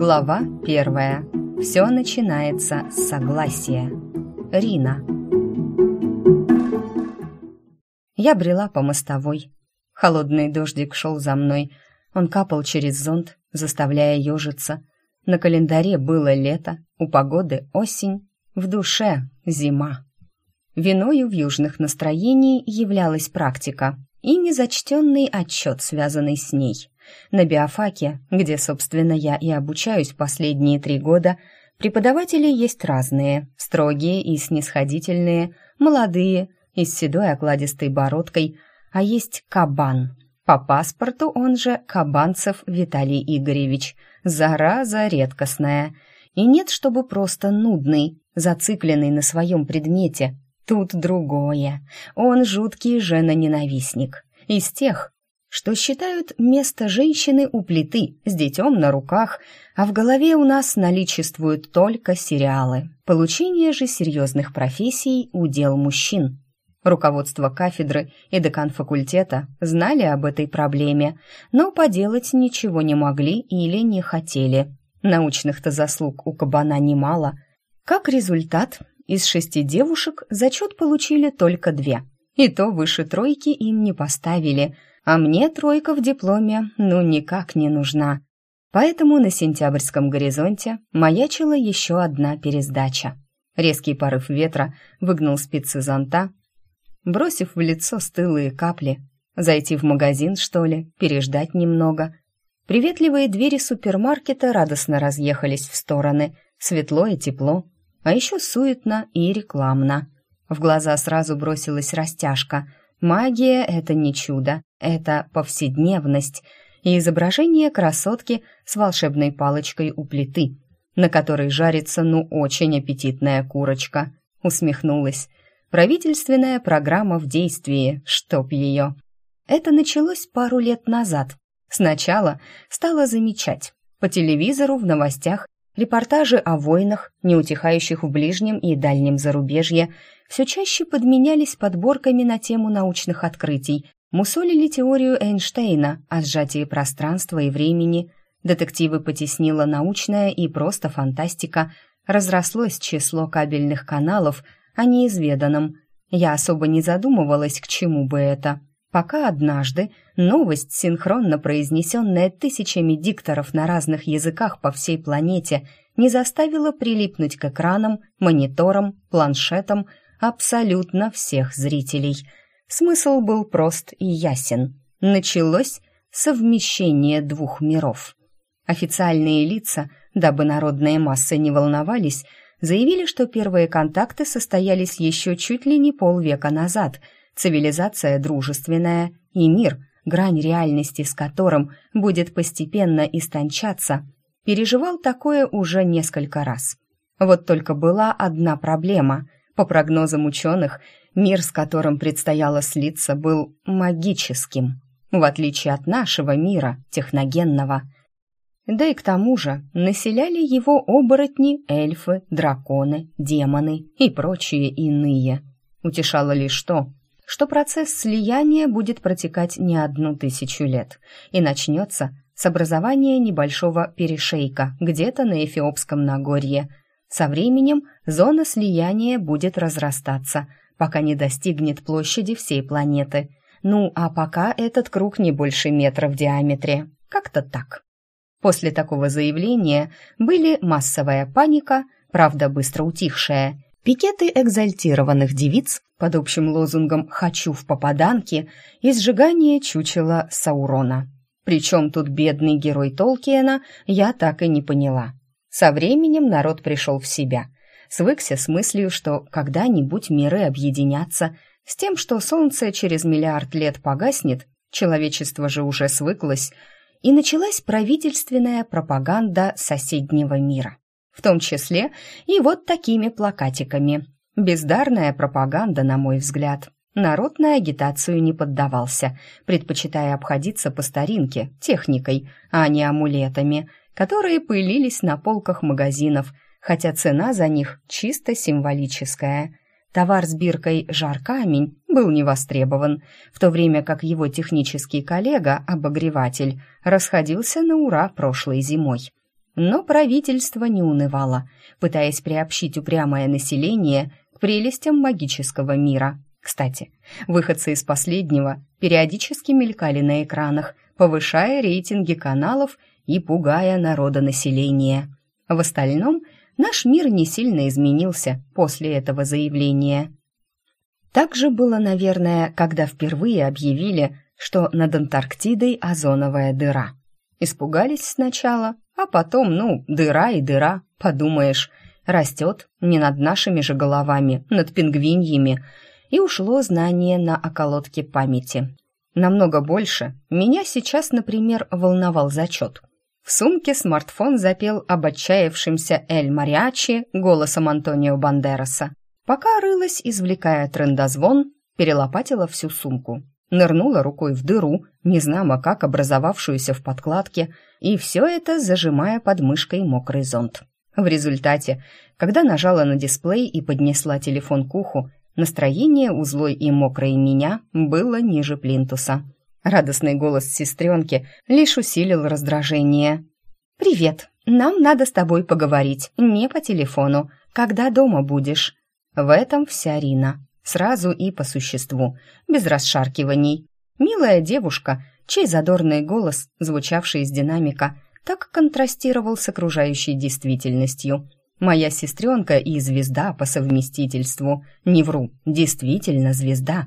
Глава первая. Все начинается с согласия. Рина. Я брела по мостовой. Холодный дождик шел за мной. Он капал через зонт, заставляя ежиться. На календаре было лето, у погоды осень, в душе зима. Виною в южных настроений являлась практика и незачтенный отчет, связанный с ней. На биофаке, где, собственно, я и обучаюсь последние три года, преподаватели есть разные, строгие и снисходительные, молодые и с седой окладистой бородкой, а есть кабан. По паспорту он же Кабанцев Виталий Игоревич. Зараза редкостная. И нет, чтобы просто нудный, зацикленный на своем предмете. Тут другое. Он жуткий женоненавистник. Из тех, что считают место женщины у плиты с детем на руках, а в голове у нас наличествуют только сериалы. Получение же серьезных профессий – удел мужчин. Руководство кафедры и декан факультета знали об этой проблеме, но поделать ничего не могли или не хотели. Научных-то заслуг у кабана немало. Как результат, из шести девушек зачет получили только две. И то выше тройки им не поставили – а мне тройка в дипломе ну никак не нужна. Поэтому на сентябрьском горизонте маячила еще одна пересдача. Резкий порыв ветра выгнал спицы зонта, бросив в лицо стылые капли. Зайти в магазин, что ли, переждать немного. Приветливые двери супермаркета радостно разъехались в стороны, светло и тепло, а еще суетно и рекламно. В глаза сразу бросилась растяжка — Магия — это не чудо, это повседневность и изображение красотки с волшебной палочкой у плиты, на которой жарится ну очень аппетитная курочка. Усмехнулась. Правительственная программа в действии, чтоб ее. Это началось пару лет назад. Сначала стала замечать. По телевизору в новостях Репортажи о войнах, неутихающих в ближнем и дальнем зарубежье, все чаще подменялись подборками на тему научных открытий, мусолили теорию Эйнштейна о сжатии пространства и времени, детективы потеснила научная и просто фантастика, разрослось число кабельных каналов о неизведанном. Я особо не задумывалась, к чему бы это. Пока однажды новость, синхронно произнесенная тысячами дикторов на разных языках по всей планете, не заставила прилипнуть к экранам, мониторам, планшетам абсолютно всех зрителей. Смысл был прост и ясен. Началось совмещение двух миров. Официальные лица, дабы народные массы не волновались, заявили, что первые контакты состоялись еще чуть ли не полвека назад – цивилизация дружественная и мир, грань реальности с которым будет постепенно истончаться, переживал такое уже несколько раз. Вот только была одна проблема. По прогнозам ученых, мир, с которым предстояло слиться, был магическим, в отличие от нашего мира, техногенного. Да и к тому же населяли его оборотни, эльфы, драконы, демоны и прочие иные. Утешало лишь то, что процесс слияния будет протекать не одну тысячу лет и начнется с образования небольшого перешейка где-то на Эфиопском Нагорье. Со временем зона слияния будет разрастаться, пока не достигнет площади всей планеты. Ну, а пока этот круг не больше метра в диаметре. Как-то так. После такого заявления были массовая паника, правда быстро утихшая, пикеты экзальтированных девиц под общим лозунгом «Хочу в попаданке» и сжигание чучела Саурона. Причем тут бедный герой Толкиена, я так и не поняла. Со временем народ пришел в себя, свыкся с мыслью, что когда-нибудь миры объединятся, с тем, что Солнце через миллиард лет погаснет, человечество же уже свыклось, и началась правительственная пропаганда соседнего мира, в том числе и вот такими плакатиками – Бездарная пропаганда, на мой взгляд. Народ на агитацию не поддавался, предпочитая обходиться по старинке, техникой, а не амулетами, которые пылились на полках магазинов, хотя цена за них чисто символическая. Товар с биркой «Жар камень» был не востребован, в то время как его технический коллега, обогреватель, расходился на ура прошлой зимой. Но правительство не унывало, пытаясь приобщить упрямое население к прелестям магического мира. Кстати, выходцы из последнего периодически мелькали на экранах, повышая рейтинги каналов и пугая народонаселение. В остальном наш мир не сильно изменился после этого заявления. Так же было, наверное, когда впервые объявили, что над Антарктидой озоновая дыра. Испугались сначала, а потом, ну, дыра и дыра, подумаешь, растет не над нашими же головами, над пингвиньями, и ушло знание на околотке памяти. Намного больше меня сейчас, например, волновал зачет. В сумке смартфон запел об отчаявшемся Эль Мариачи голосом Антонио Бандераса. Пока рылась, извлекая трендозвон, перелопатила всю сумку. Нырнула рукой в дыру, незнамо как образовавшуюся в подкладке, и все это зажимая под мышкой мокрый зонт. В результате, когда нажала на дисплей и поднесла телефон к уху, Настроение у злой и мокрой меня было ниже плинтуса. Радостный голос сестренки лишь усилил раздражение. «Привет, нам надо с тобой поговорить, не по телефону. Когда дома будешь?» В этом вся Рина. Сразу и по существу, без расшаркиваний. Милая девушка, чей задорный голос, звучавший из динамика, так контрастировал с окружающей действительностью – Моя сестренка и звезда по совместительству. Не вру, действительно звезда.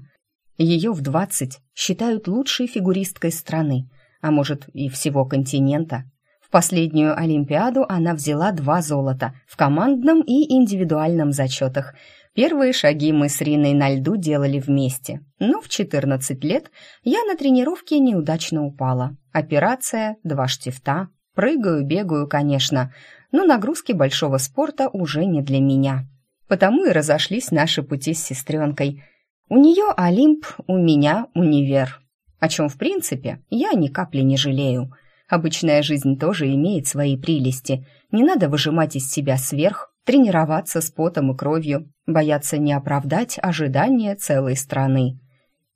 Ее в двадцать считают лучшей фигуристкой страны, а может и всего континента. В последнюю Олимпиаду она взяла два золота в командном и индивидуальном зачетах. Первые шаги мы с Риной на льду делали вместе, но в 14 лет я на тренировке неудачно упала. Операция, два штифта, прыгаю, бегаю, конечно, но нагрузки большого спорта уже не для меня. Потому и разошлись наши пути с сестренкой. У нее Олимп, у меня универ. О чем, в принципе, я ни капли не жалею. Обычная жизнь тоже имеет свои прелести. Не надо выжимать из себя сверх, тренироваться с потом и кровью, бояться не оправдать ожидания целой страны.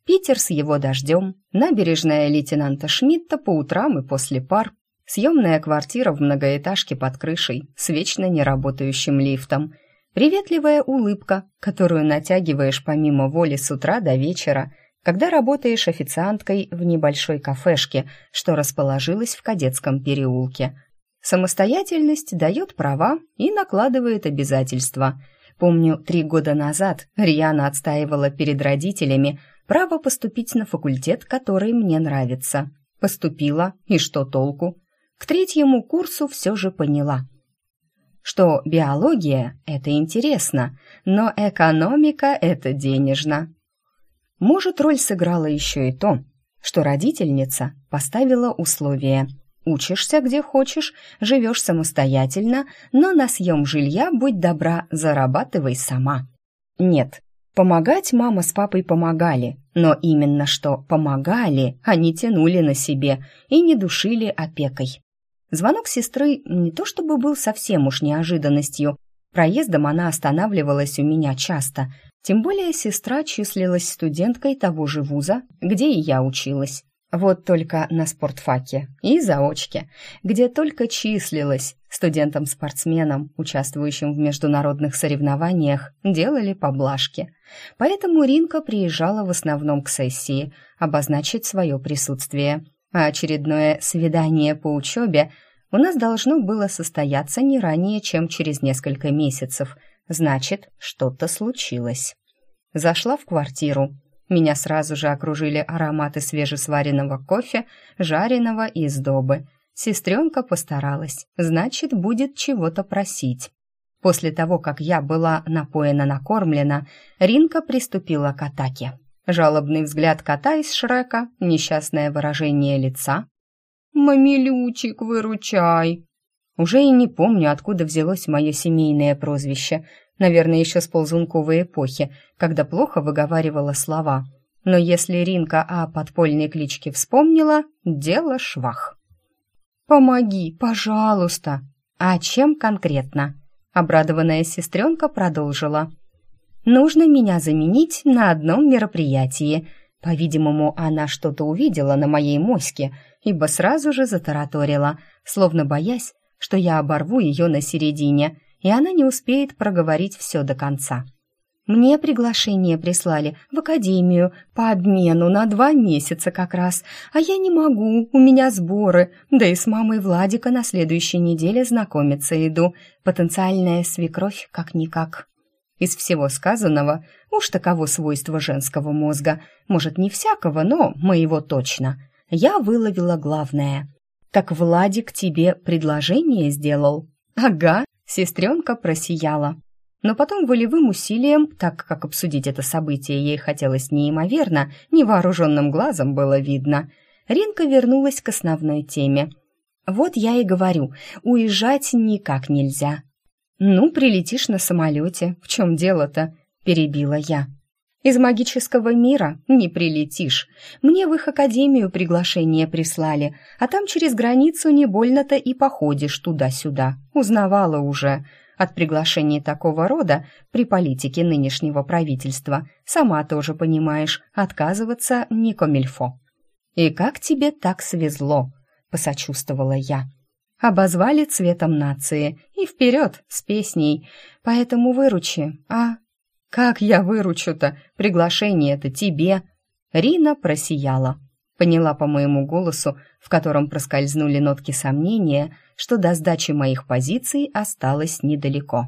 Питер с его дождем, набережная лейтенанта Шмидта по утрам и после пар, Съемная квартира в многоэтажке под крышей с вечно неработающим лифтом. Приветливая улыбка, которую натягиваешь помимо воли с утра до вечера, когда работаешь официанткой в небольшой кафешке, что расположилась в кадетском переулке. Самостоятельность дает права и накладывает обязательства. Помню, три года назад Риана отстаивала перед родителями право поступить на факультет, который мне нравится. Поступила, и что толку? К третьему курсу все же поняла, что биология — это интересно, но экономика — это денежно. Может, роль сыграла еще и то, что родительница поставила условие «Учишься где хочешь, живешь самостоятельно, но на съем жилья, будь добра, зарабатывай сама». Нет, помогать мама с папой помогали, но именно что помогали, а не тянули на себе и не душили опекой. Звонок сестры не то чтобы был совсем уж неожиданностью. Проездом она останавливалась у меня часто. Тем более сестра числилась студенткой того же вуза, где и я училась. Вот только на спортфаке и заочке, где только числилась студентам-спортсменам, участвующим в международных соревнованиях, делали поблажки. Поэтому Ринка приезжала в основном к сессии, обозначить свое присутствие – а очередное свидание по учебе у нас должно было состояться не ранее, чем через несколько месяцев. Значит, что-то случилось. Зашла в квартиру. Меня сразу же окружили ароматы свежесваренного кофе, жареного и сдобы. Сестренка постаралась, значит, будет чего-то просить. После того, как я была напоена-накормлена, Ринка приступила к атаке. Жалобный взгляд кота из Шрека, несчастное выражение лица. «Мамилючик, выручай!» Уже и не помню, откуда взялось мое семейное прозвище. Наверное, еще с ползунковой эпохи, когда плохо выговаривала слова. Но если Ринка о подпольной кличке вспомнила, дело швах. «Помоги, пожалуйста!» «А чем конкретно?» Обрадованная сестренка продолжила. Нужно меня заменить на одном мероприятии. По-видимому, она что-то увидела на моей моське, ибо сразу же затараторила, словно боясь, что я оборву ее на середине, и она не успеет проговорить все до конца. Мне приглашение прислали в академию по обмену на два месяца как раз, а я не могу, у меня сборы, да и с мамой Владика на следующей неделе знакомиться иду. Потенциальная свекровь как-никак. Из всего сказанного, уж таково свойство женского мозга, может, не всякого, но моего точно, я выловила главное. «Так Владик тебе предложение сделал?» «Ага», сестренка просияла но потом волевым усилием, так как обсудить это событие ей хотелось неимоверно, невооруженным глазом было видно, Ринка вернулась к основной теме. «Вот я и говорю, уезжать никак нельзя». «Ну, прилетишь на самолете, в чем дело-то?» – перебила я. «Из магического мира не прилетишь. Мне в их академию приглашение прислали, а там через границу не больно-то и походишь туда-сюда. Узнавала уже. От приглашений такого рода при политике нынешнего правительства, сама тоже понимаешь, отказываться не комильфо. «И как тебе так свезло?» — посочувствовала я. «Обозвали цветом нации, и вперед с песней, поэтому выручи, а...» «Как я выручу-то? Приглашение-то тебе!» Рина просияла. Поняла по моему голосу, в котором проскользнули нотки сомнения, что до сдачи моих позиций осталось недалеко.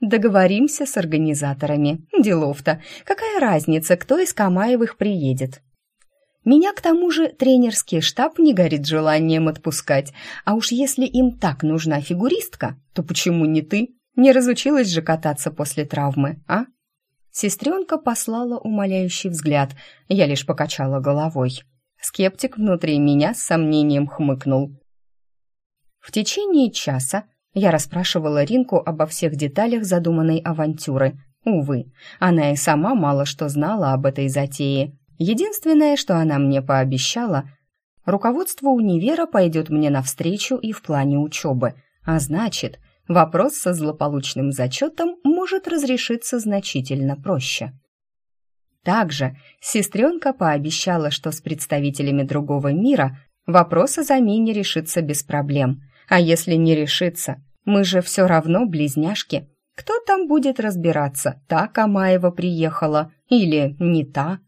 Договоримся с организаторами. Делов-то. Какая разница, кто из Камаевых приедет? Меня, к тому же, тренерский штаб не горит желанием отпускать. А уж если им так нужна фигуристка, то почему не ты? Не разучилась же кататься после травмы, а? Сестренка послала умоляющий взгляд. Я лишь покачала головой. Скептик внутри меня с сомнением хмыкнул. В течение часа я расспрашивала Ринку обо всех деталях задуманной авантюры. Увы, она и сама мало что знала об этой затее. Единственное, что она мне пообещала, руководство универа пойдет мне навстречу и в плане учебы, а значит, вопрос со злополучным зачетом может разрешиться значительно проще. Также сестренка пообещала, что с представителями другого мира вопрос о замене решится без проблем. А если не решится, мы же все равно близняшки. Кто там будет разбираться, та Камаева приехала или не та?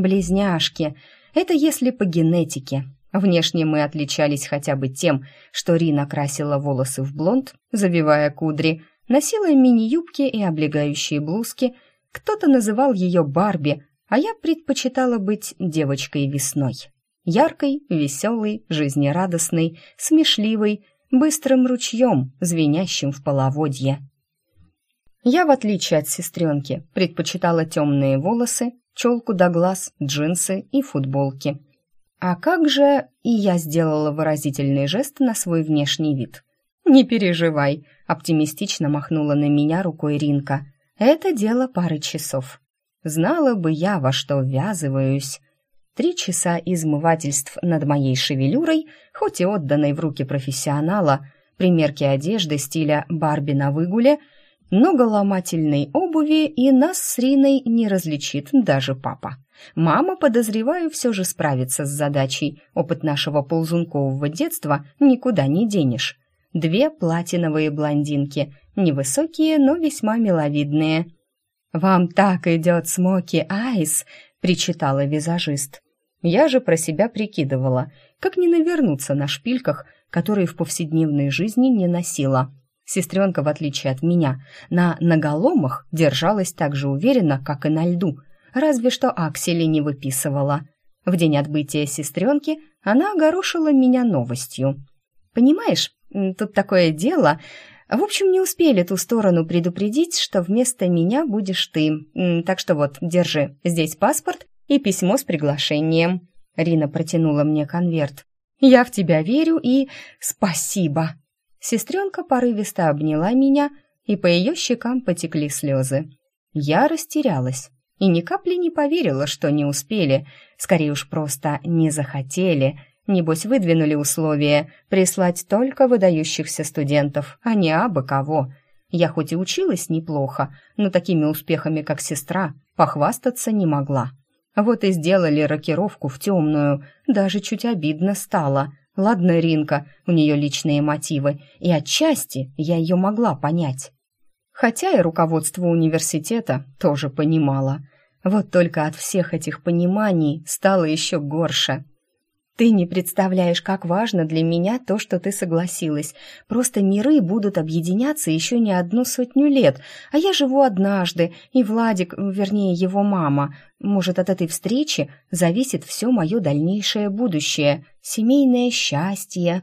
Близняшки. Это если по генетике. Внешне мы отличались хотя бы тем, что Рина красила волосы в блонд, завивая кудри, носила мини-юбки и облегающие блузки – кто-то называл ее Барби, а я предпочитала быть девочкой весной. Яркой, веселой, жизнерадостной, смешливой, быстрым ручьем, звенящим в половодье. Я, в отличие от сестренки, предпочитала темные волосы, челку до глаз, джинсы и футболки. А как же... И я сделала выразительный жест на свой внешний вид. «Не переживай», — оптимистично махнула на меня рукой Ринка — это дело пары часов. Знала бы я, во что ввязываюсь. Три часа измывательств над моей шевелюрой, хоть и отданной в руки профессионала, примерки одежды стиля «Барби на выгуле», много ломательной обуви и нас с Риной не различит даже папа. Мама, подозреваю, все же справится с задачей. Опыт нашего ползункового детства никуда не денешь. Две платиновые блондинки, невысокие, но весьма миловидные. «Вам так идет смоки айс!» — причитала визажист. Я же про себя прикидывала, как не навернуться на шпильках, которые в повседневной жизни не носила. Сестренка, в отличие от меня, на наголомах держалась так же уверенно, как и на льду, разве что аксели не выписывала. В день отбытия сестренки она огорошила меня новостью. «Понимаешь, тут такое дело. В общем, не успели ту сторону предупредить, что вместо меня будешь ты. Так что вот, держи, здесь паспорт и письмо с приглашением». Рина протянула мне конверт. «Я в тебя верю и... спасибо!» Сестренка порывисто обняла меня, и по ее щекам потекли слезы. Я растерялась и ни капли не поверила, что не успели, скорее уж просто не захотели, Небось, выдвинули условие прислать только выдающихся студентов, а не абы кого. Я хоть и училась неплохо, но такими успехами, как сестра, похвастаться не могла. Вот и сделали рокировку в темную, даже чуть обидно стало. Ладно, Ринка, у нее личные мотивы, и отчасти я ее могла понять. Хотя и руководство университета тоже понимало. Вот только от всех этих пониманий стало еще горше. Ты не представляешь, как важно для меня то, что ты согласилась. Просто миры будут объединяться еще не одну сотню лет, а я живу однажды, и Владик, вернее, его мама. Может, от этой встречи зависит все мое дальнейшее будущее, семейное счастье.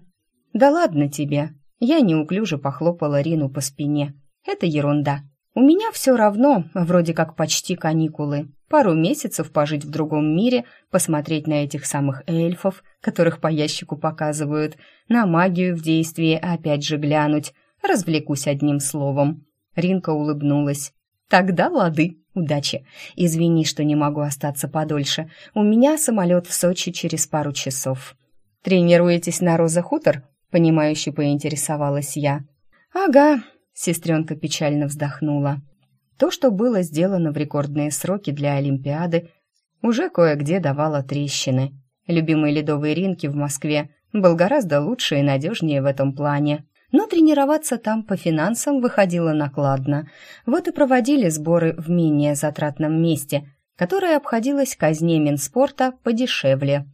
Да ладно тебе. Я неуклюже похлопала Рину по спине. Это ерунда. У меня все равно, вроде как почти каникулы пару месяцев пожить в другом мире, посмотреть на этих самых эльфов, которых по ящику показывают, на магию в действии опять же глянуть, развлекусь одним словом. Ринка улыбнулась. «Тогда лады, удачи. Извини, что не могу остаться подольше. У меня самолет в Сочи через пару часов». «Тренируетесь на Роза Хутор?» — понимающе поинтересовалась я. «Ага», — сестренка печально вздохнула. То, что было сделано в рекордные сроки для Олимпиады, уже кое-где давало трещины. Любимый ледовый ринки в Москве был гораздо лучше и надежнее в этом плане. Но тренироваться там по финансам выходило накладно. Вот и проводили сборы в менее затратном месте, которое обходилось казне Минспорта подешевле.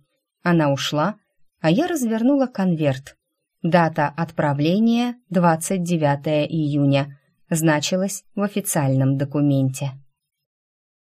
Она ушла, а я развернула конверт. Дата отправления 29 июня – значилось в официальном документе.